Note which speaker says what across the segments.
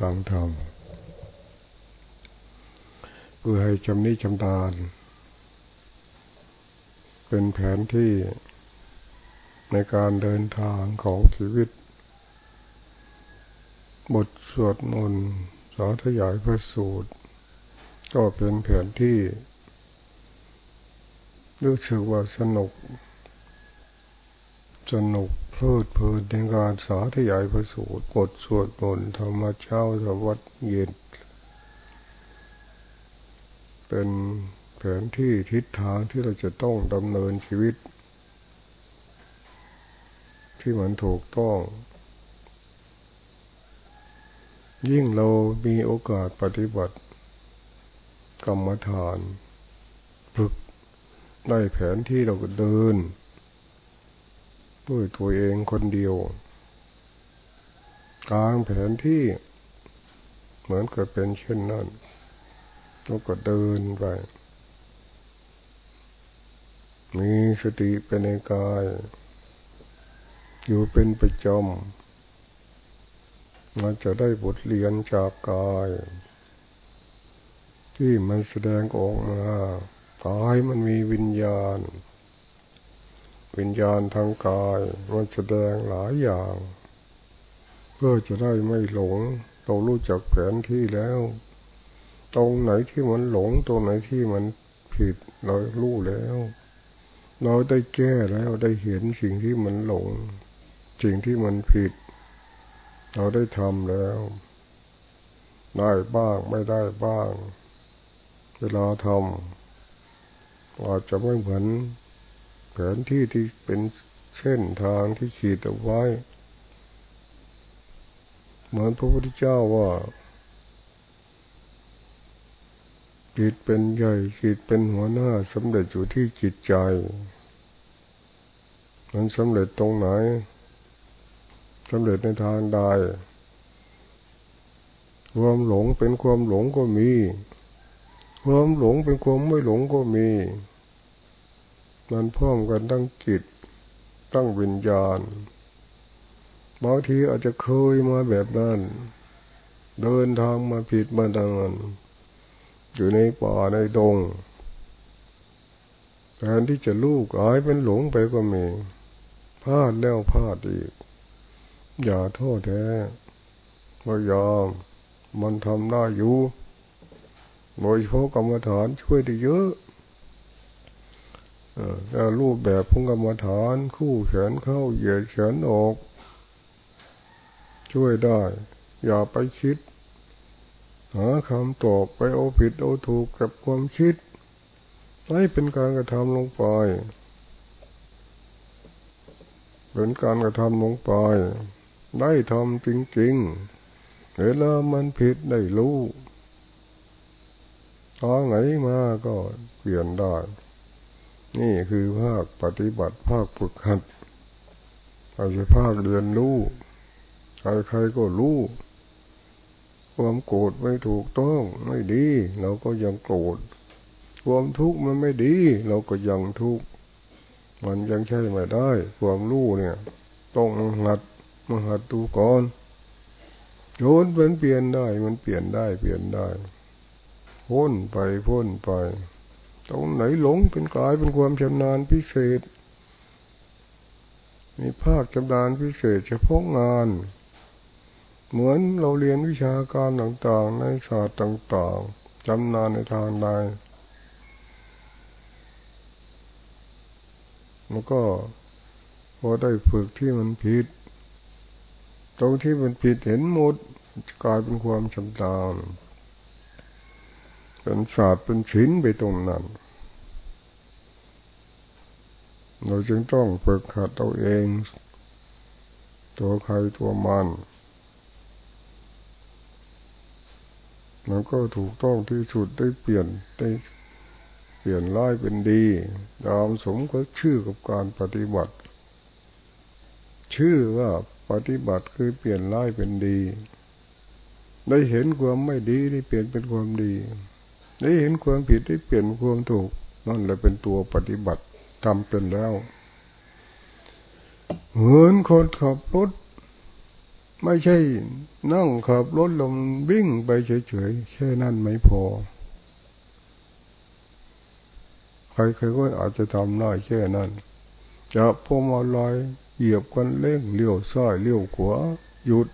Speaker 1: ฟังธรรมเพื่อให้จำนิจำดานเป็นแผนที่ในการเดินทางของชีวิต บทสวดมนต์สาธยายพระสูตร ก็เป็นแผนที่ รู้สึกว่าสนุก สนุก พลิดเพลินในการสาธยายพระสูตรบทสวดมนต์ธรรมเช้าธรรมวัดเย็น เป็นแผนที่ทิศทางที่เราจะต้องดำเนินชีวิต ที่มันถูกต้อง ยิ่งเรามีโอกาสปฏิบัติ กรรมฐานฝึกได้แผนที่เราก็เดิน ด้วยตัวเองคนเดียว กลางแผนที่เหมือนกับเป็นเช่นนั้นแล้วก็เดินไป มีสติเป็นในกาย อยู่เป็นประจำมันจะได้บทเรียนจากกาย ที่มันแสดงออกมากายมันมีวิญญาณ วิญญาณทางกายมันแสดงหลายอย่าง เพื่อจะได้ไม่หลงเรารู้จักแผนที่แล้ว ตรงไหนที่มันหลง ตรงไหนที่มันผิดเรารู้แล้ว เราได้แก้แล้วได้เห็นสิ่งที่มันหลง สิ่งที่มันผิด เราได้ทำแล้ว ได้บ้างไม่ได้บ้าง เวลาทำอาจจะไม่เหมือน แผนที่ที่เป็นเส้นทางที่ขีดเอาไว้ เหมือนพระพุทธเจ้าว่าจิตเป็นใหญ่จิตเป็นหัวหน้าสำเร็จอยู่ที่จิตใจ มันสำเร็จตรงไหนสำเร็จในทางใดความหลงเป็นความหลงก็มี ความหลงเป็นความไม่หลงก็มี มันพร้อมกันตั้งจิตตั้งวิญญาณบางทีอาจจะเคยมาแบบนั้น เดินทางมาผิดมาดังนั้นอยู่ในป่าในดงแทนที่จะลูกหายเป็นหลงไปก็มีพลาดแล้วพลาดอีก อย่าโทษแท้พยายามมันทำได้อยู่โดยเฉพาะกรรมฐานช่วยได้เยอะ แล้วรูปแบบพุงกรรมฐาน คู่แขนเข้าเหยียดแขนออก ช่วยได้ อย่าไปคิด หาคำตอบไปเอาผิดเอาถูกกับความคิดให้เป็นการกระทำลงไปเป็นการกระทำลงไป ได้ทำจริงๆเวลามันผิดได้รู้ทาไหนมาก็เปลี่ยนได้ นี่คือภาคปฏิบัติภาคฝึกหัดอาจจะภาคเรียนรู้ใครๆก็รู้ความโกรธไม่ถูกต้องไม่ดี เราก็ยังโกรธความทุกข์มันไม่ดี เราก็ยังทุกข์มันยังใช่ไม่ได้ ความรู้เนี่ย ต้องหัดมาหัดดูก่อนโยนเป็นเปลี่ยนได้ มันเปลี่ยนได้เปลี่ยนได้พ้นไปพ้นไป ตรงไหนหลงเป็นกายเป็นความชำนาญพิเศษ มีภาคชำนาญพิเศษ เฉพาะงาน เหมือนเราเรียนวิชาการต่างๆ ในศาสตร์ต่างๆจำนานในทางใดแล้วก็พอได้ฝึกที่มันผิด ตรงที่มันผิดเห็นหมดกลายเป็นความชำนาญ เป็นศาสตร์เป็นชิ้นไปตรงนั้น เราจึงต้องฝึกขัดตัวเอง ตัวใครตัวมันมันก็ถูกต้องที่สุดได้เปลี่ยนได้เปลี่ยนร้ายเป็นดีตามสมก็ชื่อกับการปฏิบัติ ชื่อว่าปฏิบัติคือเปลี่ยนร้ายเป็นดี ได้เห็นความไม่ดีได้เปลี่ยนเป็นความดี ได้เห็นความผิดได้เปลี่ยนความถูกนั่นแหละเป็นตัวปฏิบัติทำเป็นแล้ว เหมือนคนขับรถ ไม่ใช่นั่งขับรถลมวิ่งไปเฉยๆแค่นั้นไม่พอ ใครๆก็อาจจะทำได้แค่นั้นจะพวงมาลัยเหยียบกันเร่งเลี้ยวซ้ายเลี้ยวขวาหยุด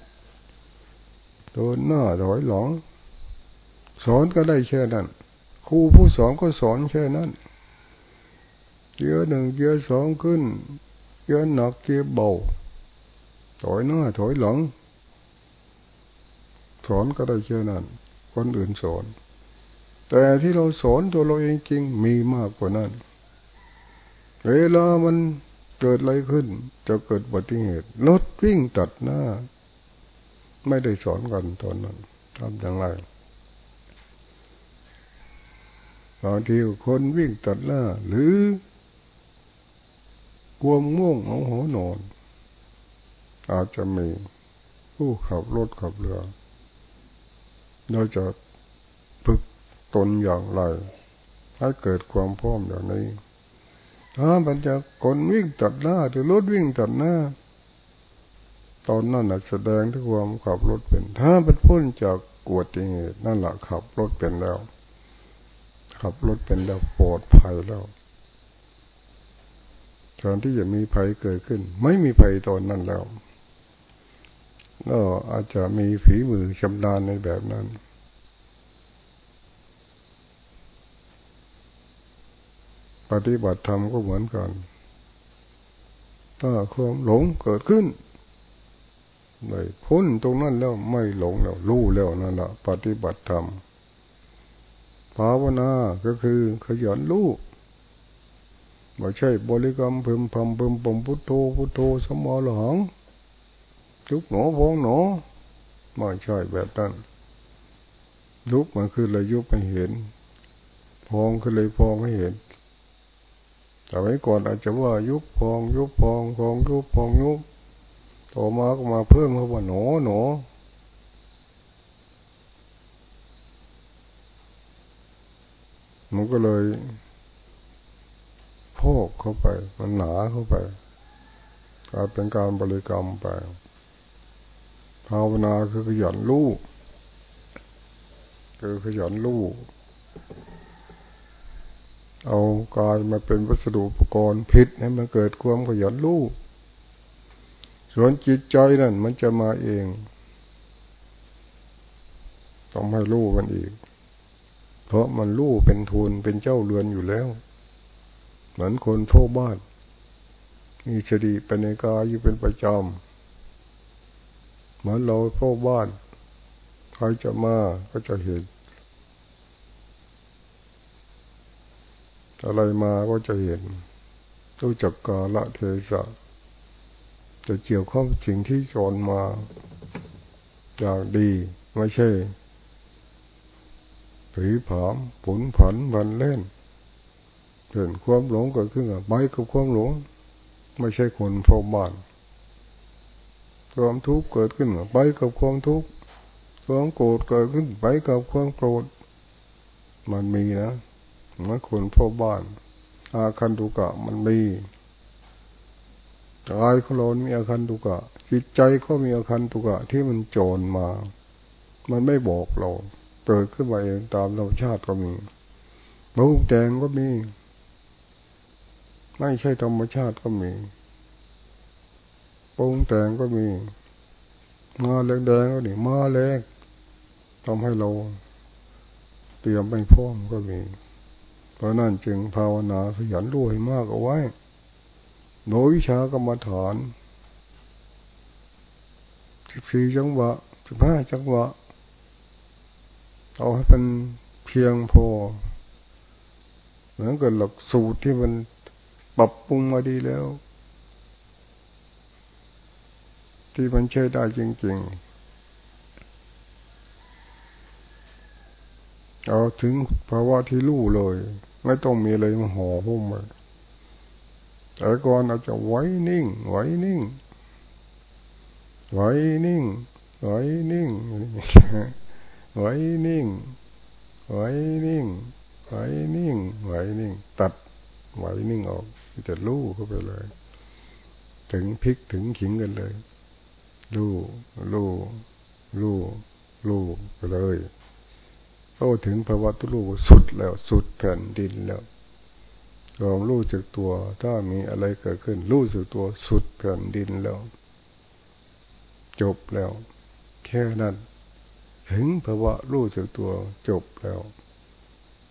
Speaker 1: เดินหน้าถอยหลัง สอนก็ได้แค่นั้น ครูผู้สอนก็สอนแค่นั้นเกียร์หนึ่งเกียร์สองขึ้นเกียร์หนักเกียร์เบาถอยหน้าถอยหลัง สอนก็ได้แค่นั้น คนอื่นสอน แต่ที่เราสอนตัวเราเองจริงมีมากกว่านั้น เวลามันเกิดอะไรขึ้น จะเกิดอุบัติเหตุรถวิ่งตัดหน้า ไม่ได้สอนกันตอนนั้นทำอย่างไร บางทีคนวิ่งตัดหน้า หรือกวมง่วงเอาหัวนอน อาจจะมีผู้ขับรถขับเรือ เราจะฝึกตนอย่างไร ให้เกิดความพร้อมอย่างนี้ถ้ามันจะคนวิ่งตัดหน้าหรือรถวิ่งตัดหน้า ตอนนั้นแสดงถึงความขับรถเป็น ถ้าเป็นพ้นจากกวดเหตุนั่นแหละขับรถเป็นแล้ว ขับรถเป็นแล้วปลอดภัยแล้วตอนที่จะมีภัยเกิดขึ้น ไม่มีภัยตอนนั้นแล้วก็อาจจะมีฝีมือชำนาญในแบบนั้น ปฏิบัติธรรมก็เหมือนกัน ถ้าความหลงเกิดขึ้นไม่พ้นตรงนั้นแล้วไม่หลงแล้วรู้แล้วนั่นแหละปฏิบัติธรรม ภาวนาก็คือขยันรู้ไม่ใช่บริกรรมเพิ่มพำเพิ่มปมพุทโธพุทโธสมอหลังลุกหนอพองหนอไม่ใช่แบบนั้นลุกมันคือเลยยุบไม่เห็น พองคือเลยพองไม่เห็นแต่ไว้ก่อนอาจจะว่ายุบพอง ยุบพองพองยุบพองยุบต่อมาก็มาเพิ่มเขาว่าหนอหนอ มันก็เลยโพกเข้าไป มันหนาเข้าไปกลายเป็นการบริกรรมไปภาวนาคือขยันรู้คือขยันรู้เอากายมาเป็นวัสดุอุปกรณ์ผิดให้มันเกิดความขยันรู้ส่วนจิตใจนั่นมันจะมาเอง ต้องให้รู้มันอีก เพราะมันรู้เป็นทุนเป็นเจ้าเรือนอยู่แล้ว เหมือนคนโทบ้าน มีชดีเป็นในกายอยู่เป็นประจำ เหมือนเราเข้าบ้านใครจะมาก็จะเห็น อะไรมาก็จะเห็นรู้จักกาละเทศะจะเกี่ยวข้องสิ่งที่จรมาอย่างดีไม่ใช่ ผีผามผลผันวันเล่นเห็นความหลงเกิดขึ้นไปกับความหลง ไม่ใช่คนพอบ้านความทุกข์เกิดขึ้นไปกับความทุกข์ความโกรธเกิดขึ้นไปกับความโกรธ มันมีนะเมื่อคนพ่อบ้าน อาคันตุกะมันมีกายของเรามีอาคันตุกะ จิตใจก็มีอาคันตุกะที่มันโจรมา มันไม่บอกเรา เกิดขึ้นมาเองตามธรรมชาติก็มีบุกแดงก็มี ไม่ใช่ธรรมชาติก็มีปรุงแต่งก็มีมาแรงแดงก็นี่มาแรงทำให้เราเตรียมไปพร้อมก็มี เพราะนั่นจึงภาวนาขยันรู้ให้มากเอาไว้โดยวิชากรรมฐานสิบสี่จังหวะสิบห้าจังหวะ เอาให้เป็นเพียงพอ เหมือนกับหลักสูตรที่มันปรับปรุงมาดีแล้ว ที่มันใช้ได้จริง ๆเอาถึงภาวะที่รู้เลย ไม่ต้องมีอะไรมาห่อหุ้มมันแต่ก่อนอาจจะไว้นิ่ง ไว้นิ่ง ไว้นิ่ง ไว้นิ่ง ไว้นิ่งไว้นิ่งไว้นิ่งไว้นิ่ง ตัดไว้นิ่งออกจะรู้เข้าไปเลย ถึงพลิกถึงขิงกันเลยรู้รู้รู้รู้ไปเลยเข้าถึงภาวะตุรูสุดแล้วสุดแผ่นดินแล้วลองรู้จักตัว ถ้ามีอะไรเกิดขึ้น รู้สึกตัวสุดแผ่นดินแล้ว จบแล้ว แค่นั้น ถึงภาวะรู้สึกตัวจบแล้ว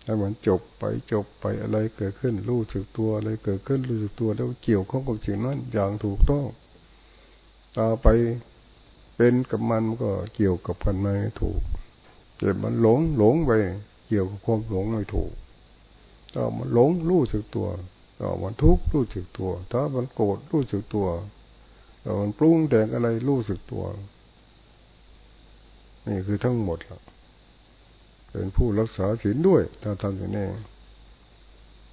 Speaker 1: ให้มันจบไปจบไปอะไรเกิดขึ้นรู้สึกตัวอะไรเกิดขึ้นรู้สึกตัวแล้วเกี่ยวข้องกับสิ่งนั้นอย่างถูกต้องต่อไปเป็นกับมันก็เกี่ยวกับกันไม่ถูกเกิดมันหลงหลงไปเกี่ยวกับความหลงไม่ถูกถ้ามันหลงรู้สึกตัวถ้ามันทุกข์รู้สึกตัว ถ้ามันโกรธรู้สึกตัวถ้ามันปรุงแต่งอะไรรู้สึกตัว นี่คือทั้งหมดละเป็นผู้รักษาศีลด้วย ถ้าทำอย่างนี้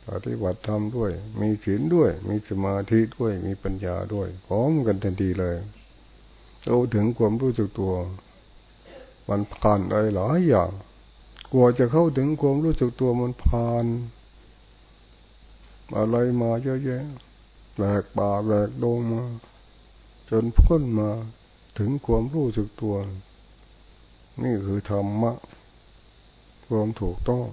Speaker 1: ปฏิบัติธรรมด้วย มีศีลด้วย มีสมาธิด้วย มีปัญญาด้วย พร้อมกันทันทีเลยเราถึงความรู้สึกตัว มันผ่านอะไรหลายอย่างกลัวจะเข้าถึงความรู้สึกตัวมันผ่าน อะไรมาเยอะแยะแบกป่าแบกโดงมา จนพ้นมาถึงความรู้สึกตัว นี่คือธรรมะความถูกต้อง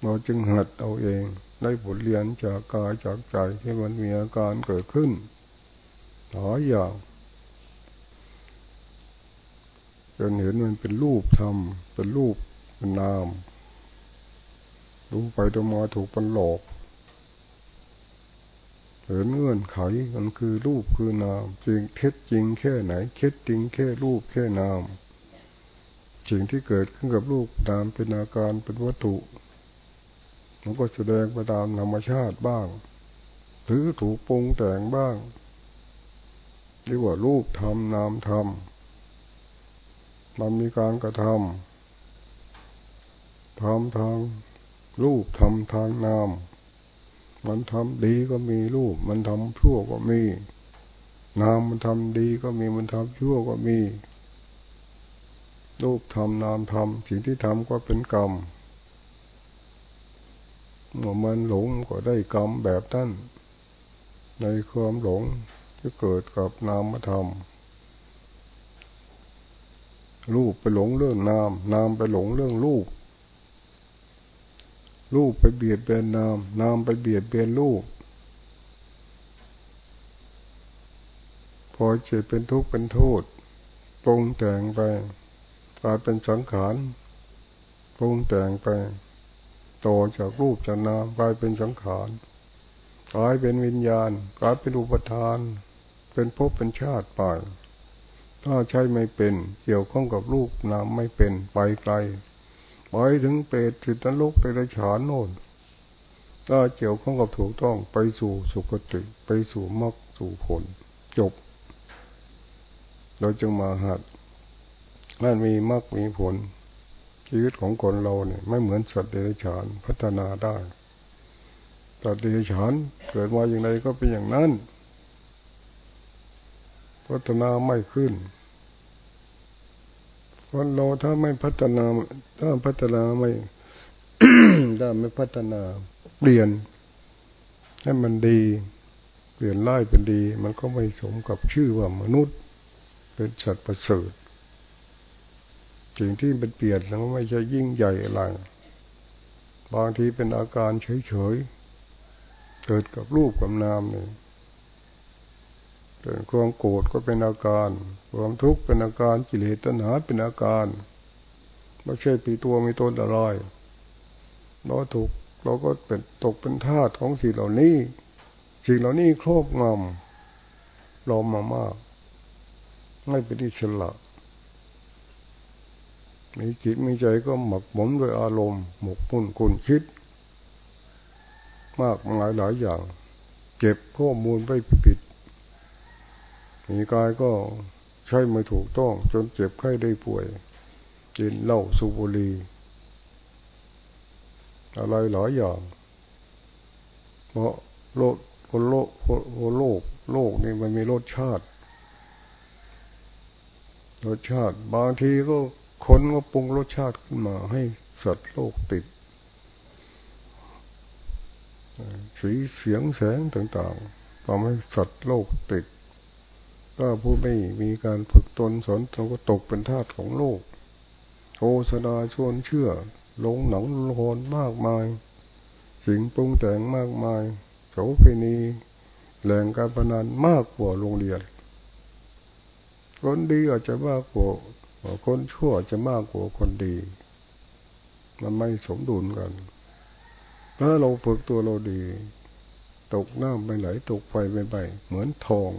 Speaker 1: เราจึงหัดเอาเอง ได้บทเรียนจากกายจากใจที่มันมีอาการเกิดขึ้นหลายอย่างจนเห็นมันเป็นรูปธรรม เป็นรูปเป็นนาม ดูไปดูมาถูกปันหลอก เห็นเงื่อนไขมันคือรูปคือนามจริงเท็จจริงแค่ไหนเท็จจริงแค่รูปแค่นามสิ่งที่เกิดขึ้นกับรูปนามเป็นอาการเป็นวัตถุมันก็แสดงไปตามธรรมชาติบ้าง หรือถูกปรุงแต่งบ้างเรียกว่ารูปทำนามทำมันมีการกระทำทำทางรูปทำทางนาม มันทำดีก็มีรูป มันทำชั่วก็มี นามมันทำดีก็มีมันทำชั่วก็มี รูปทำนามทำสิ่งที่ทำก็เป็นกรรมเมื่อมันหลงก็ได้กรรมแบบนั้นในความหลงที่เกิดกับนามธรรมรูปไปหลงเรื่องนาม นามไปหลงเรื่องรูป รูปไปเบียดเบียนนาม นามไปเบียดเบียนรูป พอจิตเป็นทุกข์เป็นโทษปรุงแต่งไปกลายเป็นสังขารปรุงแต่งไปต่อจากรูปจากนามกลายเป็นสังขารกลายเป็นวิญญาณกลายเป็นอุปทาน เป็นภพเป็นชาติไปถ้าใช้ไม่เป็น เกี่ยวข้องกับรูปนามไม่เป็นไปไกล ไปถึงเปรตสิตนรกไปในฉานโน่นถ้าเกี่ยวข้องกับถูกต้องไปสู่สุคติ ไปสู่มรรคสู่ผล จบ เราจึงมาหัดมันมีมรรคมีผล ชีวิตของคนเราเนี่ยไม่เหมือนสัตว์เดรัจฉานพัฒนาได้สัตว์เดรัจฉานเกิดมาอย่างไรก็เป็นอย่างนั้น พัฒนาไม่ขึ้น คนเราถ้าไม่พัฒนา ถ้าพัฒนาไม่ถ้าไม่พัฒนา เปลี่ยนให้มันดี เปลี่ยนร้ายเป็นดี มันก็ไม่สมกับชื่อว่ามนุษย์ เป็นสัตว์ประเสริฐสิ่งที่เป็นเปลี่ยนแล้วไม่ใช่ยิ่งใหญ่อะไรบางทีเป็นอาการเฉยๆเกิดกับรูปกับนามนี่ เป็นความโกรธก็เป็นอาการ ความทุกข์เป็นอาการกิเลสตัณหาเป็นอาการไม่ใช่ปีตัวมีตนอะไรเราถูกเราก็เป็นตกเป็นทาสของสิ่งเหล่านี้สิ่งเหล่านี้ครอบงำเรามามากไม่เป็นที่ฉลาดมีจิตมีใจก็หมักหมมด้วยอารมณ์หมกมุ่นคุณคิด มากมายหลายอย่าง เก็บข้อมูลไว้ปิด มีกายก็ใช้ไม่ถูกต้อง จนเจ็บไข้ได้ป่วย กินเหล้าสูบบุหรี่อะไรหลายอย่างเพราะโลกคนโลกคนโลกโลกนี่มันมีรสชาติรสชาติ บางทีก็คนก็ปรุงรสชาติขึ้นมา ให้สัตว์โลกติดสีเสียงแสงต่างๆทำให้สัตว์โลกติด ก็ผู้ไม่มีการฝึกตนสอนตนก็ตกเป็นทาสของโลกโฆษณาชวนเชื่อ ลงหนังลงนมากมาย สิ่งปรุงแต่งมากมายโสเภณีแหล่งการพนันมากกว่าโรงเรียน คนดีอาจจะมากกว่าคนชั่วจะมากกว่าคนดี มันไม่สมดุลกัน ถ้าเราฝึกตัวเราดี ตกน้ำไปไหลตกไฟไปไปเหมือนทอง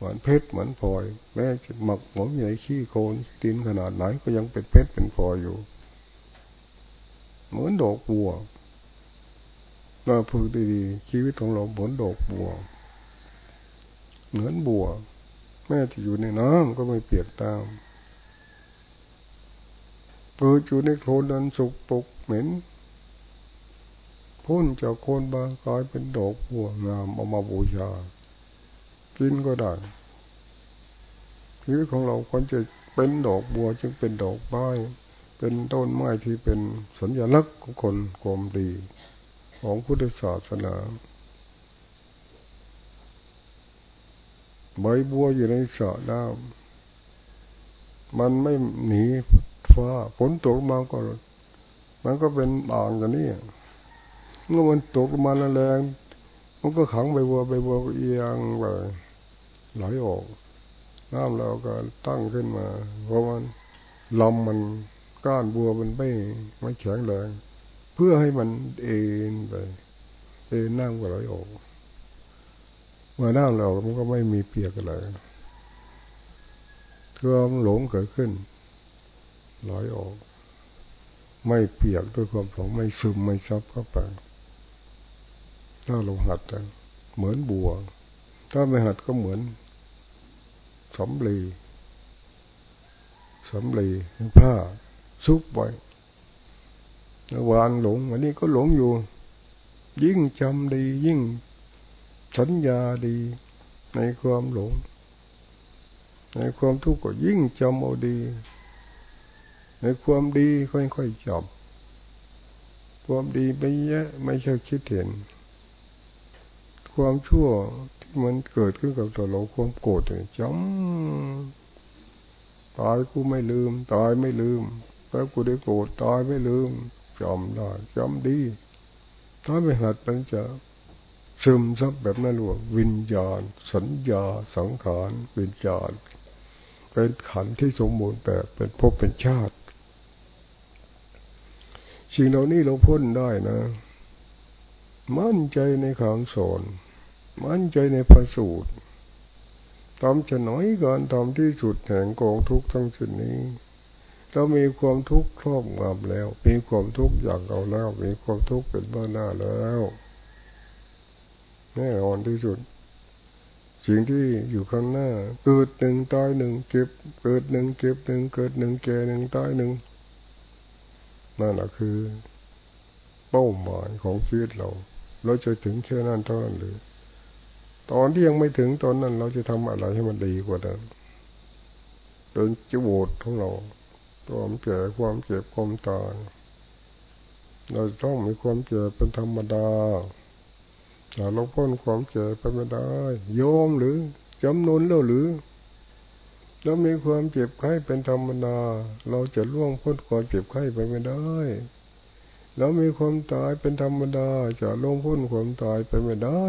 Speaker 1: เหมือนเพชรเหมือนพลอย แม้จะหมักหมมใหญ่ขี้โคลนดินขนาดไหนก็ยังเป็นเพชรเป็นพลอยอยู่ เหมือนดอกบัวเราฝึกดีๆชีวิตของเราเหมือนดอกบัว เหมือนบัว แม้จะอยู่ในน้ำก็ไม่เปียกตามเกิดอยู่ในโคลนนั้นสุกปกเหม็นพ้นจากโคนบางกลายเป็นดอกบัวงามเอามาบูชา กินก็ได้ชีวิตของเราควรจะเป็นดอกบัวจึงเป็นดอกไม้เป็นต้นไม้ที่เป็นสัญลักษณ์ของคนความดี ของพุทธศาสนาใบบัวอยู่ในสระน้ำมันไม่หนีฟ้าฝนตกมาก็มันก็เป็นอ่างอย่างนี้เมื่อมันตกมาแรงมันก็ขังใบบัวใบบัวก็เอียงไป ไหลออกน้ำเราก็ตั้งขึ้นมา เพราะมันลมมันก้านบัวมันไม่ไม่แข็งแรงเพื่อให้มันเอ็นไปเอ็นน้ำก็ไหลออกเมื่อน้ำเรามันก็ไม่มีเปียกอะไรความหลงเกิดขึ้นไหลออก ไม่เปียกด้วยความสองไม่ซึมไม่ซับเข้าไปถ้าเราหัดเหมือนบัว ถ้าไม่หัดก็เหมือนสำลีสำลีผ้าซุกไว้วางหลงวันนี้ก็หลงอยู่ ยิ่งจำดี ยิ่งสัญญาดีในความหลง ในความทุกข์ก็ยิ่งจำเอาดี ในความดีค่อยๆจับความดีไปเยอะไม่ใช่คิดเห็น ความชั่วที่มันเกิดขึ้นกับตัวเราความโกรธจำตายกูไม่ลืม ตายไม่ลืมแล้วกูได้โกรธตายไม่ลืมจำได้จำดี ถ้าไม่หัดมันจะซึมซับแบบนั้นหรอวิญญาณ สัญญาสังขารวิญญาณ เป็นขันที่สมบูรณ์แบบเป็นภพเป็นชาติสิ่งเหล่านี้เราพ้นได้นะ มั่นใจในคำสอน มั่นใจในพระสูตรทำจะน้อยการทำที่สุดแห่งกองทุกข์ทั้งสิ้นนี้ เรามีความทุกข์ครอบงำแล้ว มีความทุกข์อย่างเราแล้ว มีความทุกข์เป็นเบื้องหน้าแล้วแน่นอนที่สุด สิ่งที่อยู่ข้างหน้า เกิดหนึ่งตายหนึ่งเก็บ เกิดหนึ่งเก็บหนึ่งเกิดหนึ่งแก่หนึ่งตายหนึ่งนั่นแหละคือ เป้าหมายของชีวิตเรา เราจะถึงแค่นั้นเท่านั้นหรือ ตอนที่ยังไม่ถึงตอนนั้น เราจะทำอะไรให้มันดีกว่านั้นเป็นจิโวดของเราความเจ็บความเจ็บความตายเราต้องมีความเจ็บเป็นธรรมดาถ้าเราพ้นความเจ็บไปไม่ได้ โยมหรือจำนวนแล้วหรือแล้วมีความเจ็บไข้เป็นธรรมดา เราจะล่วงพ้นความเจ็บไข้ไปไม่ได้ แล้วมีความตายเป็นธรรมดาจะลงพ้นความตายไปไม่ได้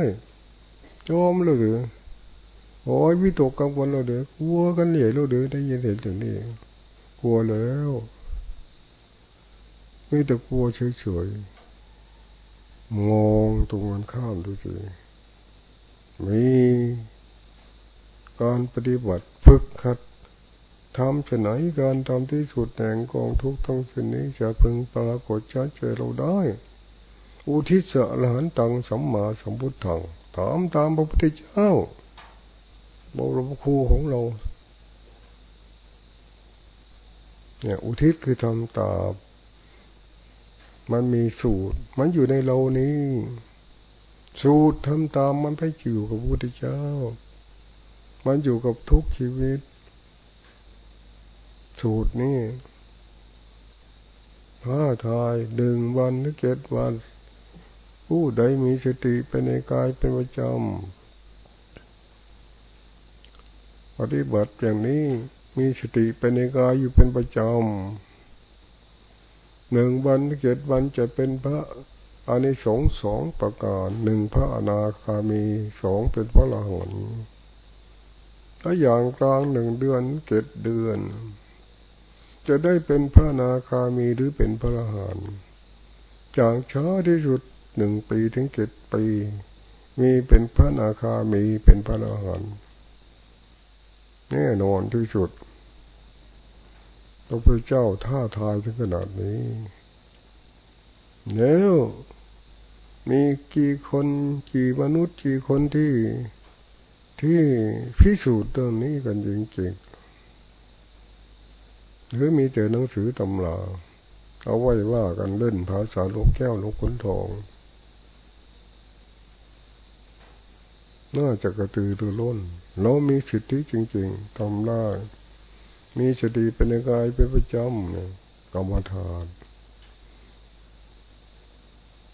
Speaker 1: จอมหรือโอ้ยวิตกกังวลเราเด้อกลัวกันเหลี่ยเราเด้อได้ยินเห็นถึงนี่กลัวแล้วไม่แต่กลัวเฉยๆมองตรงกันข้ามดูสิมีการปฏิบัติฝึกขัด ทำจะไหนการทำที่สุดแห่งกองทุกทั้งสิ้นนี้จะพึงปรากฏชัดเจนเราได้ อุทิศอรหันตังสัมมาสัมพุทธังถามตามพระพุทธเจ้าบรมครูของเรา เนี่ย อุทิศคือทำตามมันมีสูตร มันอยู่ในเรานี้ สูตรทำตามมันไปอยู่กับพระพุทธเจ้า มันอยู่กับทุกชีวิต สูตรนี้พ้าทายหนึ่งวันหรือเจ็ดวัน ผู้ใดมีสติเป็นในกายเป็นประจำปฏิบัติอย่างนี้มีสติเป็นในกายอยู่เป็นประจำหนึ่งวันเจ็ดวันจะเป็นพระอานิสงส์สองประการหนึ่งพระอนาคามีสองเป็นพระละหนถ้าอย่างกลางหนึ่งเดือนเจ็ดเดือน จะได้เป็นพระนาคามีหรือเป็นพระละหันจากช้าที่สุดหนึ่งปีถึงเจ็ดปี มีเป็นพระนาคามีเป็นพระละหันแน่นอนที่สุดพระพุทธเจ้าท่าทายถึงขนาดนี้แล้วมีกี่คนกี่มนุษย์กี่คนที่ที่พิสูจน์เรื่องนี้กันจริงๆ หรือมีแต่หนังสือตำราเอาไว้ว่ากันเล่นภาษาลูกแก้วลูกขุนทองน่าจะกระตือรือร้นเรามีสิทธิจริงๆทำได้มีสติเป็นกายเป็นประจำกรรมฐาน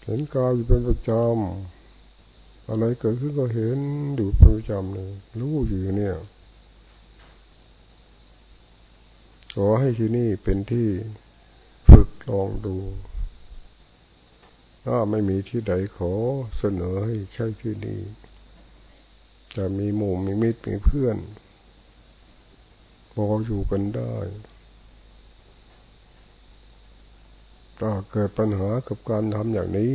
Speaker 1: เห็นกายอยู่เป็นประจำอะไรเกิดขึ้นก็เห็นอยู่เป็นประจำเลยรู้อยู่เนี่ย ขอให้ที่นี่เป็นที่ฝึกลองดู ถ้าไม่มีที่ใดขอเสนอให้ใช่ที่นี่จะมีหมู่มีมิตรมีเพื่อนพออยู่กันได้ถ้าเกิดปัญหากับการทำอย่างนี้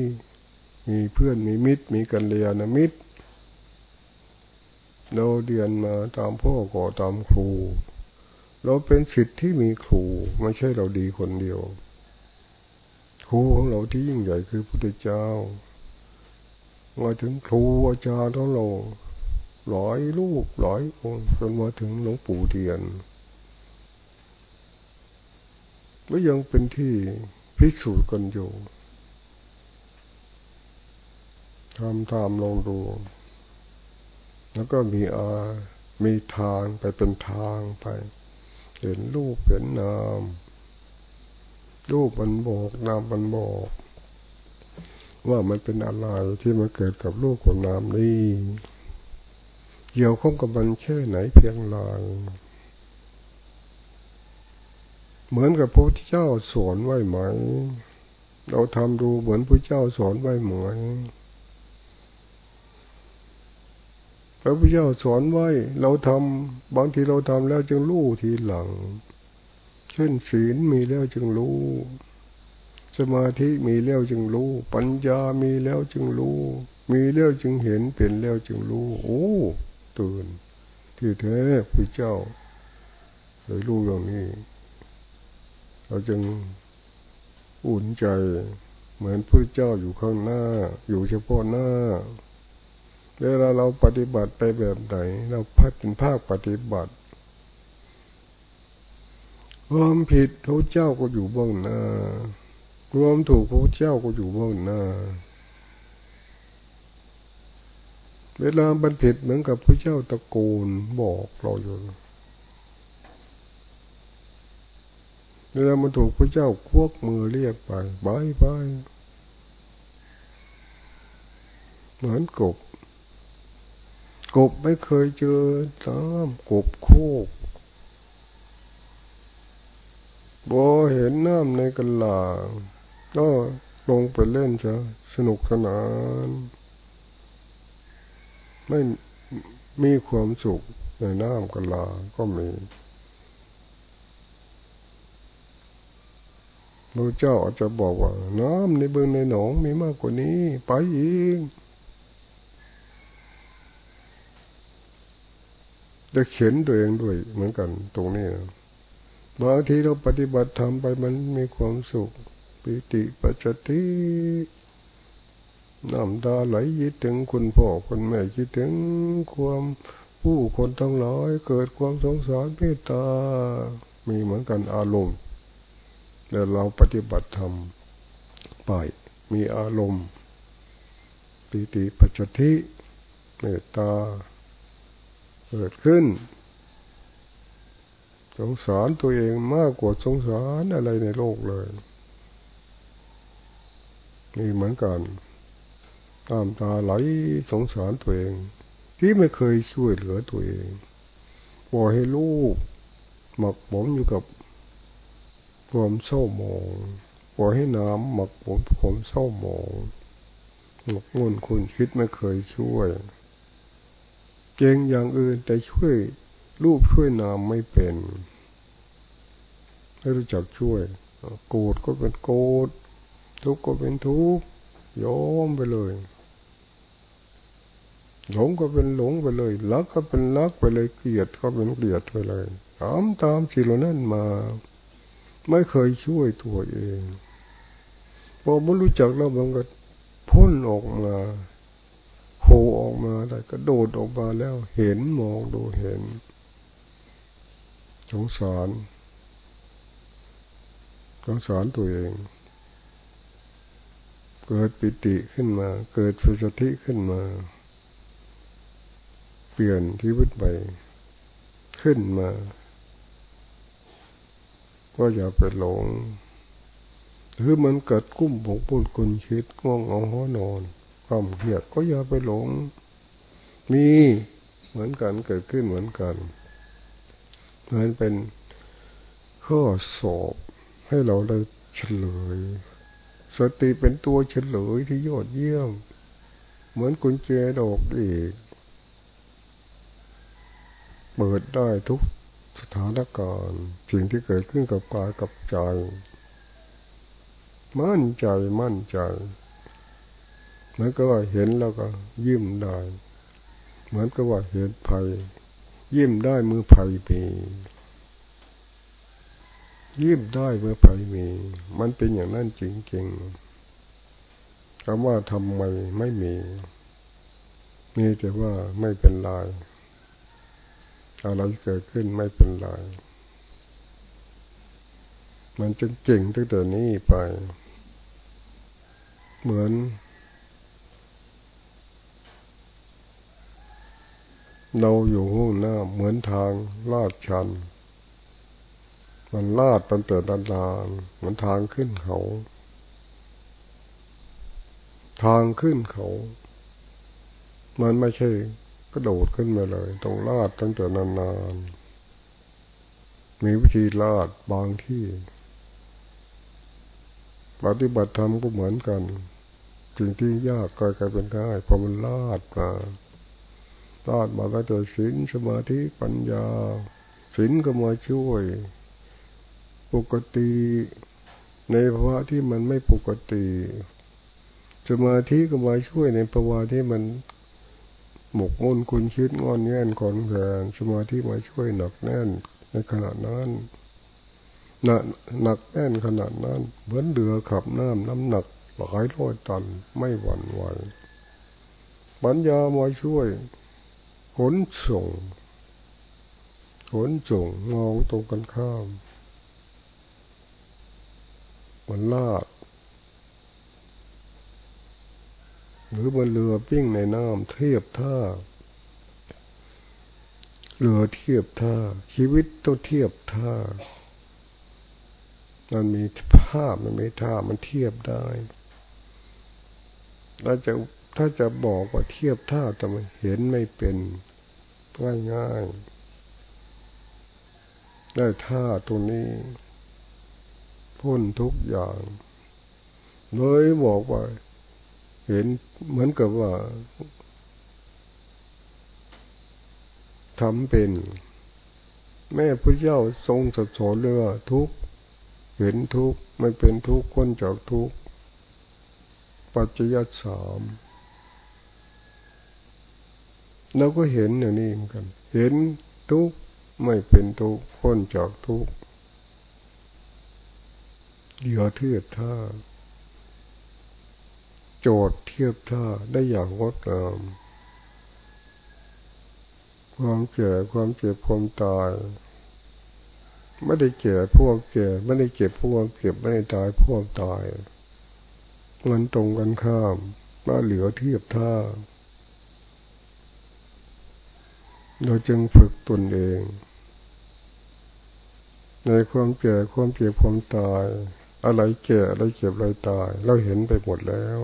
Speaker 1: มีเพื่อนมีมิตร มีกันเลียนมิตรเราเรียนมาตามพ่อก่อตามครู เราเป็นสิทธิ์ที่มีครูไม่ใช่เราดีคนเดียว ครูของเราที่ยิ่งใหญ่คือพระพุทธเจ้ามาถึงครูอาจารย์ของเราหลายลูกหลายองค์จนมาถึงหลวงปู่เทียนก็ยังเป็นที่พิสูจน์กันอยู่ทำตามลองดู แล้วก็มีอา มีทางไปเป็นทางไป เห็นรูปเห็นนามรูปมันบอกนามมันบอก ว่ามันเป็นอะไรที่มันเกิดกับรูปกับนามนี้เกี่ยวข้องกับมันแค่ไหนเพียงไรเหมือนกับพระพุทธเจ้าสอนไว้ไหม เราทำดูเหมือนพระเจ้าสอนไว้ไหม พระพุทธเจ้าสอนไว้ เราทำบางทีเราทำแล้วจึงรู้ทีหลัง เช่นศีลมีแล้วจึงรู้ สมาธิมีแล้วจึงรู้ ปัญญามีแล้วจึงรู้ มีแล้วจึงเห็นเป็นแล้วจึงรู้ โอ้ตื่นที่แท้พระเจ้าเลยรู้อย่างนี้ เราจึงอุ่นใจ เหมือนพระเจ้าอยู่ข้างหน้า อยู่เฉพาะหน้า เวลาเราปฏิบัติไปแบบไหน เราพัฒนภาคปฏิบัติความผิดพระเจ้าก็อยู่เบื้องหน้าความถูกพระเจ้าก็อยู่เบื้องหน้า เวลาบันผิดเหมือนกับพระเจ้าตะโกนบอกเราอยู่เวลามันถูกพระเจ้าควกมือเรียกไปบายบายเหมือนกบ กบไม่เคยเจอสามกบโคกบ่เห็นน้ำในกันลาก็ลงไปเล่นจะสนุกสนาน ไม่มีความสุขในน้ำกันลาก็มีพระเจ้าอาจจะบอกว่า น้ำในเบืองในหนองมีมากกว่านี้ ไปอีก จะเขียนตัวเองด้วยเหมือนกันตรงนี้นะบางทีเราปฏิบัติทำไปมันมีความสุข ปิติปัจจติน้ำตาไหลยิดถึงคุณพ่อคุณแม่คิดถึงความผู้คนทั้งหลายเกิดความสงสารเมตตา มีเหมือนกันอารมณ์แล้วเราปฏิบัติธรรมไปมีอารมณ์ ปิติปัจจทิเมตตา เกิดขึ้น สงสารตัวเองมากกว่าสงสารอะไรในโลกเลย นี่เหมือนกันตามตาไหลสงสารตัวเอง ที่ไม่เคยช่วยเหลือตัวเองปล่อยให้ลูกหมักหมมอยู่กับความเศร้าหมองปล่อยให้น้ำหมักหมมความเศร้าหมองหมกมุ่นคุณคิดไม่เคยช่วย เจงอย่างอื่นแต่ช่วยรูปช่วยนามไม่เป็นไม่รู้จักช่วยโกรธก็เป็นโกรธทุกข์ก็เป็นทุกข์ยอมไปเลย หลงก็เป็นหลงไปเลยรักก็เป็นรักไปเลยเกลียดก็เป็นเกลียดไปเลยตามตามสิ่งเหล่านั้นมา ไม่เคยช่วยตัวเองพอไม่รู้จักแล้วมันก็พ่นออกมา โผล่ออกมาได้ก็โดดออกมาแล้วเห็นมองดูเห็น สงสาร สงสารตัวเอง เกิดปิติขึ้นมา เกิดสติขึ้นมา เปลี่ยนชีวิตไปขึ้นมา ก็อย่าไปหลง หรือมันเกิดกุ้มผงปุ่นคุณคิดง่วงเอาหัวนอน ความเครียดก็อย่าไปหลง มีเหมือนกันเกิดขึ้นเหมือนกันเหมือนเป็นข้อสอบให้เราได้เฉลย สติเป็นตัวเฉลยที่ยอดเยี่ยม เหมือนกุญแจดอกอีก เปิดได้ทุกสถานการณ์สิ่งที่เกิดขึ้นกับกายกับใจ มั่นใจมั่นใจ เหมือนกับว่าเห็นแล้วก็ยิ้มได้ เหมือนกับว่าเห็นภัย ยิ้มได้มือภัยมียิ้มได้มือภัยมี มันเป็นอย่างนั้นจริงๆคำว่าทำไมไม่มีมีแต่ว่าไม่เป็นไรอะไรเกิดขึ้นไม่เป็นไรมันจึงเก่งตั้งแต่นี้ไป เหมือน เราอยู่ห้องน้าเหมือนทางลาดชัน มันลาดตั้งแต่ดันดานเหมือนทางขึ้นเขา ทางขึ้นเขา มันไม่ใช่กระโดดขึ้นมาเลยต้องลาดตั้งแต่นานๆ มีวิธีลาดบางที่ ปฏิบัติธรรมก็เหมือนกันสิ่งที่ยากกลายเป็นง่ายพอมันลาดมา ลาดมาก็จะศีลสมาธิปัญญาศีลก็มาช่วย ปกติในภาวะที่มันไม่ปกติสมาธิก็มาช่วยในภาวะที่มันหมกมุ่นคุณคิดงอนแง่นขอนแขนสมาธิมาช่วยหนักแน่นในขณะนั้นหนักหนักแน่นขนาดนั้นเหมือนเรือขับน้ำน้ำหนักหลายร้อยตันไม่หวั่นไหวปัญญามาช่วย ขนส่ง ขนส่งมองตรงกันข้าม มันลาดหรือมันเรือปิ้งในน้ำเทียบท่าเรือเทียบท่า ชีวิตต้องเทียบท่า มันมีภาพมันมีท่ามันเทียบได้เราจะ ถ้าจะบอกว่าเทียบท่าแต่มันเห็นไม่เป็นง่ายง่ายได้ท่าตรงนี้ พ้นทุกอย่างเลยบอกว่า เห็นเหมือนกับว่าทำเป็น แม่พระเจ้าทรงสสอนเลยว่าทุกเห็นทุกไม่เป็นทุกคนจากทุกปัจจยสาม เราก็เห็นอย่างนี้เหมือนกัน เห็นทุกไม่เป็นทุกพ้นจากทุกเดียวเทียบท่า โจทย์เทียบท่าได้อย่างงดงามความเก่ความเจ็บความตาย ไม่ได้เก่พวกเก่ไม่ได้เจ็บพวกเก็บไม่ได้ตายพวกตายมันตรงกันข้ามมาเหลือเทียบท่า เราจึงฝึกตนเอง ในความเก่ความเจ็บความตาย อะไรแก่อะไรเจ็บอะไรตาย เราเห็นไปหมดแล้ว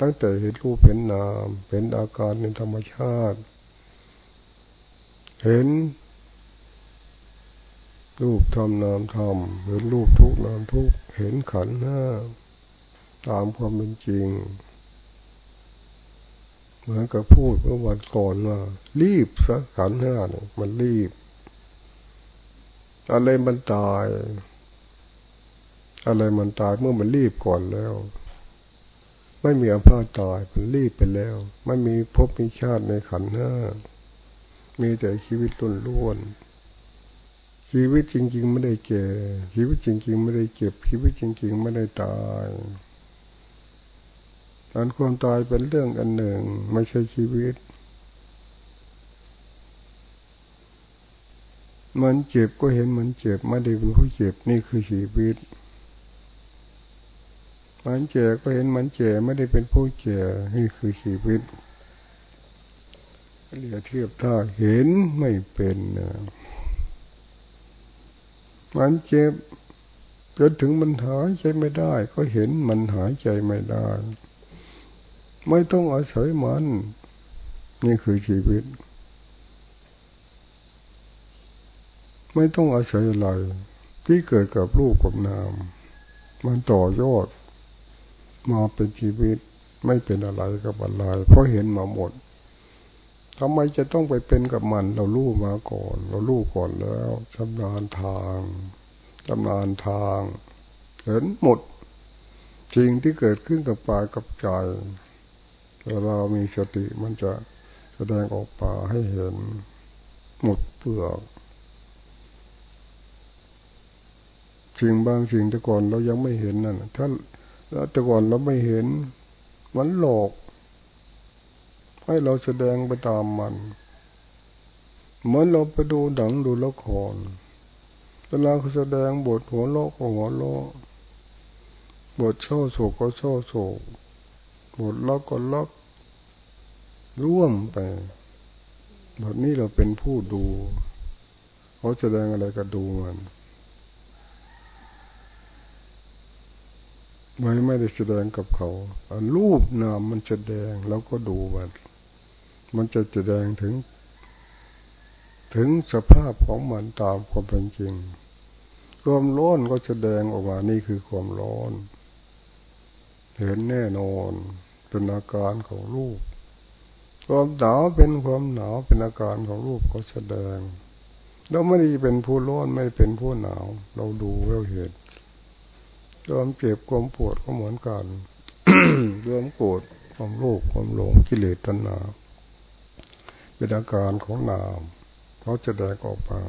Speaker 1: ตั้งแต่เห็นรูปเห็นนาม เห็นอาการในธรรมชาติ เห็นรูปทำนามทำเห็นรูปทุกนามทุกเห็นขันห้าตามความเป็นจริง เหมือนกับพูดเมื่อวันก่อนว่ารีบสักขันห้าเนี่ยมันรีบ อะไรมันตาย อะไรมันตายเมื่อมันรีบก่อนแล้ว ไม่มีอภาจตายมันรีบไปแล้ว ไม่มีภพมีชาติในขันห้ามีแต่ชีวิตล้วนชีวิตจริง ๆ ไม่ได้แก่ชีวิตจริง ๆ ไม่ได้เจ็บชีวิตจริง ๆ ไม่ได้ตาย การความตายเป็นเรื่องอันหนึ่ง ไม่ใช่ชีวิต มันเจ็บก็เห็นมันเจ็บไม่ได้เป็นผู้เจ็บนี่คือชีวิต มันเจ็บก็เห็นมันเจ็บไม่ได้เป็นผู้เจ็บนี่คือชีวิตเรียเทียบถ้าเห็นไม่เป็นนะมันเจ็บจนถึงมันหายใจไม่ได้ ก็เห็นมันหายใจไม่ได้ ไม่ต้องอาศัยมัน นี่คือชีวิต ไม่ต้องอาศัยอะไร ที่เกิดกับรูปกับนาม มันต่อยอด มาเป็นชีวิตไม่เป็นอะไรกับอะไรเพราะเห็นมาหมดทำไมจะต้องไปเป็นกับมัน เรารู้มาก่อน เรารู้ก่อนแล้วชำนาญทางชำนาญทาง เห็นหมดสิ่งที่เกิดขึ้นกับปายกับใจ เวลามีสติมันจะแสดงออกมาให้เห็นหมดเปลือกสิ่งบางสิ่งแต่ก่อนเรายังไม่เห็นนั่นถ้าแต่ก่อนเราไม่เห็น มันหลอก ให้เราแสดงไปตามมัน เหมือนเราไปดูหนังดูละครเวลาเขาแสดงบทหัวโลกหัวโลกบทเศร้าโศกก็เศร้าโศก บทล็อกก็ล็อก ร่วมไปบทนี้เราเป็นผู้ดูเขาแสดงอะไรก็ดูมันไม่ไม่ได้แสดงกับเขารูปนามมันแสดงแล้วก็ดูมัน มันจะแสดงถึง ถึงสภาพของมันตามความเป็นจริง ความร้อนก็แสดงออกมานี่คือความร้อน เห็นแน่นอนเป็นอาการของรูป ความหนาวเป็นความหนาวเป็นอาการของรูปก็แสดงเราไม่ได้เป็นผู้ร้อนไม่เป็นผู้หนาว เราดูเราเห็นความเจ็บความปวดก็เหมือนกันเรื่องโกรธความโลภความหลงกิเลสตัณหาเป็นอาการของนามเขาจะแดงออกมา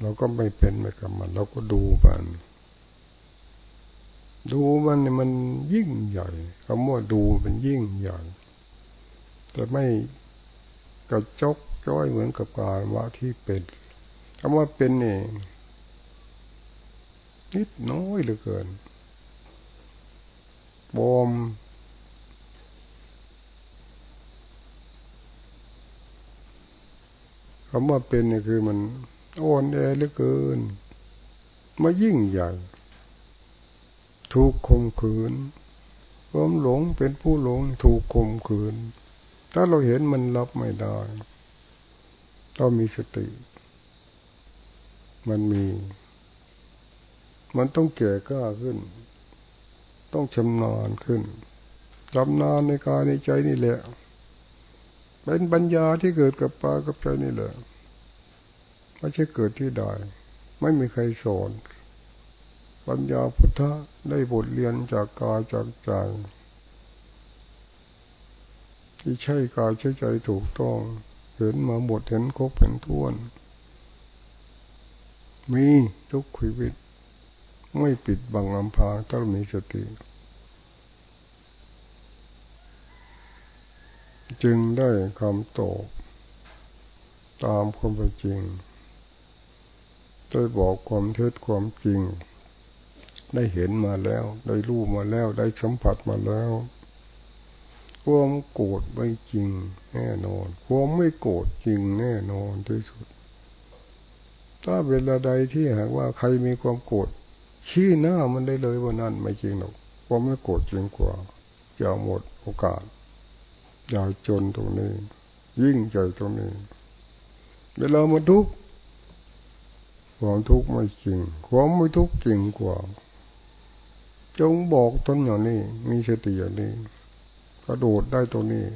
Speaker 1: เราก็ไม่เป็นไปกับมัน เราก็ดูมัน ดูมันเนี่ยมันยิ่งใหญ่คำว่าดูมันยิ่งใหญ่แต่ไม่กระจกจ้อยเหมือนกับการว่าที่เป็นคำว่าเป็นนี่นิดน้อยเหลือเกินบอมคำว่าเป็นนี่คือมันอ่อนแอเหลือเกินมายิ่งใหญ่ ถูกข่มขืนความหลงเป็นผู้หลงถูกข่มขืน ถ้าเราเห็นมันรับไม่ได้ต้องมีสติ มันมี มันต้องแก่กล้าขึ้น ต้องชำนาญขึ้นชำนาญในกายในใจนี่แหละ เป็นปัญญาที่เกิดกับปากับใจนี่แหละไม่ใช่เกิดที่ใดไม่มีใครสอน ปัญญาพุทธะได้บทเรียนจากกายจากใจที่ใช่กายใช่ใจถูกต้อง เห็นมาหมดเห็นครบเป็นท้วน มีทุกชีวิต ไม่ปิดบังลำพางถ้ามีสติ จึงได้คำตอบตามความเป็นจริงได้บอกความเท็จความจริง ได้เห็นมาแล้ว ได้รู้มาแล้ว ได้สัมผัสมาแล้วความโกรธไม่จริงแน่นอนความไม่โกรธจริงแน่นอนที่สุด ถ้าเวลาใดที่หากว่าใครมีความโกรธชี้หน้ามันได้เลยว่านั่นไม่จริงหรอกความไม่โกรธจริงกว่าอย่าหมดโอกาสอย่าจนตรงนี้ ยิ่งใจตรงนี้เวลามาทุกข์ความทุกข์ไม่จริงความไม่ทุกข์จริงกว่า จงบอกตนอย่างนี้ มีสติอย่างนี้กระโดดได้ตรงนี้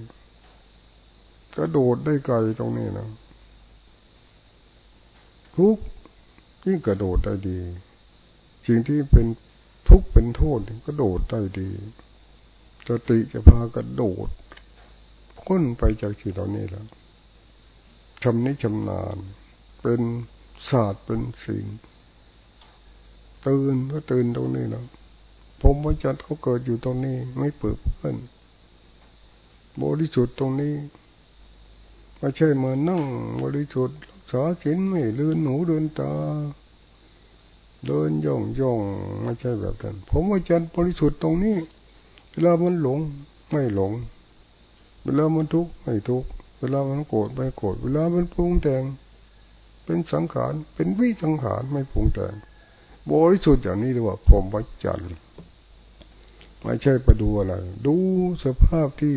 Speaker 1: กระโดดได้ไกลตรงนี้นะทุกยิ่งกระโดดได้ดีสิ่งที่เป็นทุกข์เป็นโทษกระโดดได้ดีสติจะพากระโดดพ้นไปจากสิ่งเหล่านี้แล้วชำนิชำนาญ เป็นศาสตร์เป็นสิ่ง ตื่นก็ตื่นตรงนี้นะ ผมว่าจัดเขาเกิดอยู่ตรงนี้ ไม่เปิดเพื่อนบริสุทธิ์ตรงนี้ไม่ใช่มานั่งบริสุทธิ์รักษาศีลไม่ลืนหนูเดินตา เดินย่องย่องไม่ใช่แบบนั้นผมว่าจัดบริสุทธิ์ตรงนี้ เวลามันหลงไม่หลง เวลามันทุกข์ไม่ทุกข์เวลามันโกรธไม่โกรธเวลามันปรุงแต่งเป็นสังขารเป็นวิสังขารไม่ปรุงแต่งบริสุทธิ์อย่างนี้เรียกว่าผมวัจันทร์ ไม่ใช่ไปดูอะไร ดูสภาพที่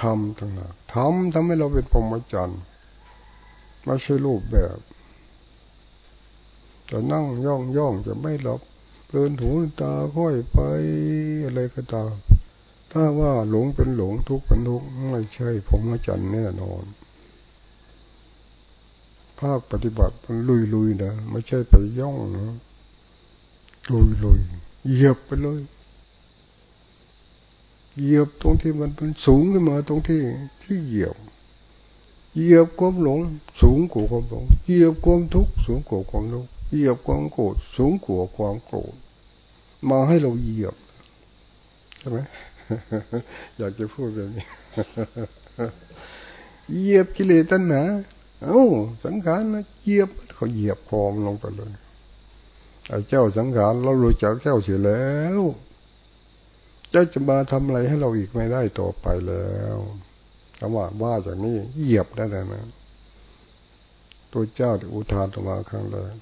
Speaker 1: ทำต่างหากทำทำให้เราเป็นพรหมจรรย์ไม่ใช่รูปแบบจะนั่งย่องย่องจะไม่หลับเดินหูตาค่อยไปอะไรก็ตาม ถ้าว่าหลงเป็นหลงทุกข์เป็นทุกข์ไม่ใช่พรหมจรรย์แน่นอน ภาคปฏิบัติมันลุยลุยนะไม่ใช่ไปย่องนะลุยลุยเหยียบไปเลย เหยียบตรงที่มันเป็นสูงขึ้นมาตรงที่ที่เหยียบ เหยียบความหลงสูงกว่าความหลง เหยียบความทุกข์สูงกว่าความทุกข์ เหยียบความโกรธสูงกว่าความโกรธ มาให้เราเหยียบใช่ไหมอยากจะพูดแบบนี้เหยียบกิเลสตัณหาเอ้าสังขารนะเหยียบเขาเหยียบคอมลงไปเลยไอ้เจ้าสังขารเรารู้จักเจ้าเสียแล้ว จะจะมาทำอะไรให้เราอีกไม่ได้ต่อไปแล้วคำว่าว่าจากนี้เหยียบได้แล้วนะตัวเจ้าอุทานตมาครั้งแรก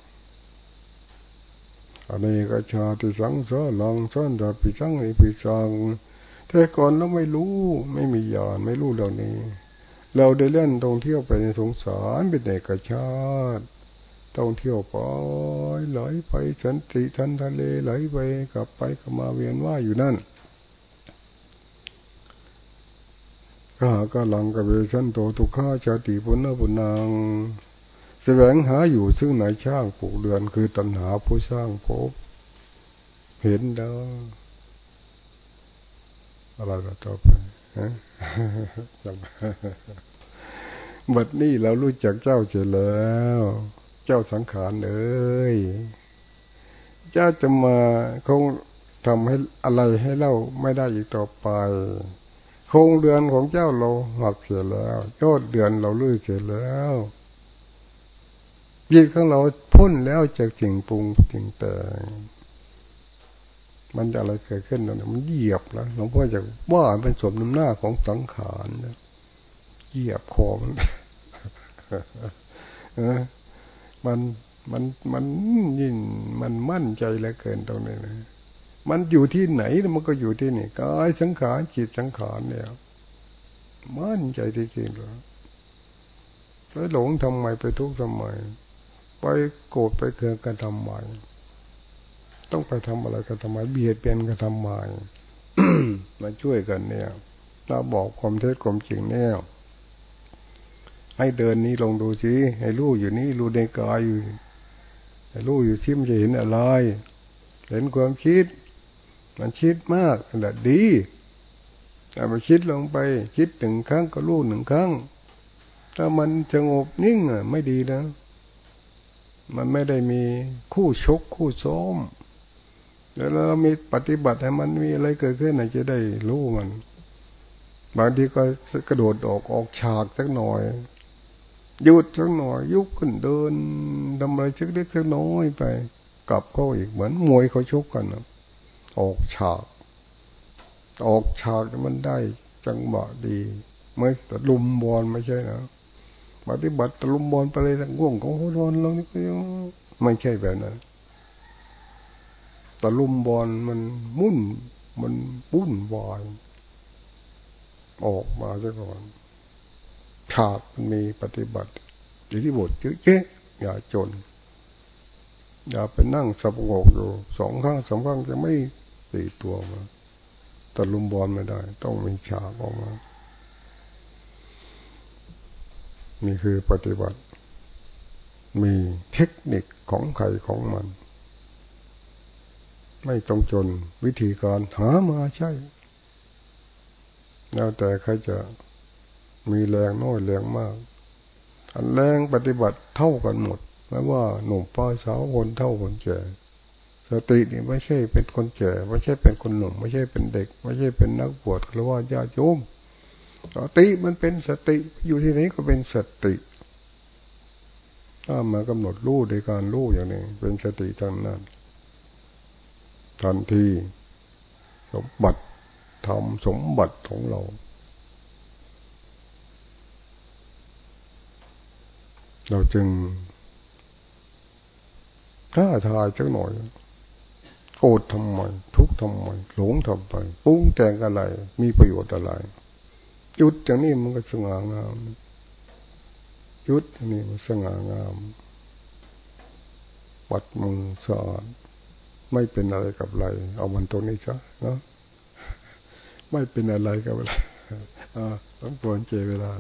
Speaker 1: อันนี้ก็ชาติสังสารลังสันดาปิสังไอปิสังแต่ก่อนเราไม่รู้ไม่มีญาณไม่รู้เหล่านี้ เราได้เล่นท่องเที่ยวไปในสงสารเป็นเอกชาติท่องเที่ยวไปไหลไปสันติทันทะเลไหลไปกลับไปกลับมาเวียนว่าอยู่นั่น ข้าก็ลังกเวชันโตทุกข้าชาติปุณณปุณังแสวงหาอยู่ซึ่งไหนช่างผูกเดือนคือตัณหาผู้สร้างภพเห็นแล้วอะไรก็ต่อไปบัดนี้เรารู้จักเจ้าเจแล้ว เจ้าสังขารเอ้ย เจ้าจะมาคงทำให้อะไรให้เล่าไม่ได้อีกต่อไป คงเดือนของเจ้าเราหักเสียแล้วยอดเดือนเราลื่ยเสียแล้วจิตของเราพ้นแล้วจากสิ่งปรุงสิ่งแต่งมันจะอะไรเกิดขึ้นเนี่ยมันเหยียบแล้วหลวงพ่อจะว่าเป็นสมน้ำหน้าของสังขารนะเหยียบคอมันมันมันมันยิ่งมันมั่นใจเหลือเกินตรงนี้นะ มันอยู่ที่ไหนมันก็อยู่ที่นี่กายสังขารจิตสังขารเนี่ยมั่นใจจริงๆเลยแล้วหลงทำไมไปทุกข์ทำไมไปโกรธไปเคืองกันทำไมต้องไปทำอะไรกันทำไมเบียดเบียนกันทำไมมาช่วยกันเนี่ยเราบอกความเท็จความจริงเนี่ยให้เดินนี้ลงดูสิให้รู้อยู่นี่รู้ในกายอยู่ให้รู้อยู่ที่มันจะเห็นอะไร เห็นความคิด มันคิดมากนั่นแหละดีแต่มันคิดลงไป คิดหนึ่งครั้งก็รู้หนึ่งครั้ง ถ้ามันสงบนิ่งอะ ไม่ดีนะ มันไม่ได้มีคู่ชกคู่ซ้อมแล้วเรามีปฏิบัติให้มันมีอะไรเกิดขึ้นอาจจะได้รู้มัน บางทีก็กระโดดออกออกฉากสักหน่อยหยุดสักหน่อย ยุกขึ้นเดินทำอะไรสักเล็กสักน้อยไป กลับเข้าอีกเหมือนมวยเขาชกกันนะ ออกฉากออกฉากมันได้จังหวะดีไม่ตะลุมบอลไม่ใช่นะปฏิบัติตะลุมบอลไปเลยทั้งง่วงของหัวนอนเรานี่ก็ไม่ใช่แบบนั้นตะลุมบอลมันมุ่น มันปุ้นวายออกมาซะก่อนฉากมันมีปฏิบัติอยู่ที่บทเยอะแยะอย่าจน อย่าไปนั่งสงบอยู่สองข้างสองข้างจะไม่ ตีตัวมาตะลุมบอลไม่ได้ ต้องมีฉากออกมา นี่คือปฏิบัติ มีเทคนิคของใครของมัน ไม่ต้องจนวิธีการหามาใช่ แล้วแต่ใครจะมีแรงน้อยแรงมาก อันแรงปฏิบัติเท่ากันหมดไม่ว่าหนุ่มป้าสาวคนเท่าคนแก่ สตินี่ไม่ใช่เป็นคนแก่ไม่ใช่เป็นคนหนุ่ม ไม่ใช่เป็นเด็ก ไม่ใช่เป็นนักบวชหรือว่าญาติโยมสติมันเป็นสติอยู่ที่นี้ก็เป็นสติถ้ามากำหนดรู้ในการรู้อย่างนี้ เป็นสติทางนั้น ทันทีสมบัติทำสมบัติของเรา เราจึงท้าทายสักหน่อย โกรธทำไมทุกข์ทำไมหลงทำไปปุ้งแต่งอะไร มีประโยชน์อะไรจุดอย่างนี้มันก็สง่างามจุดอย่างนี้มันสง่างามปัดมือสะอาดไม่เป็นอะไรกับอะไร เอามันตรงนี้ซะเนาะไม่เป็นอะไรกับอะไรอ่าต้องปวนเจเวลา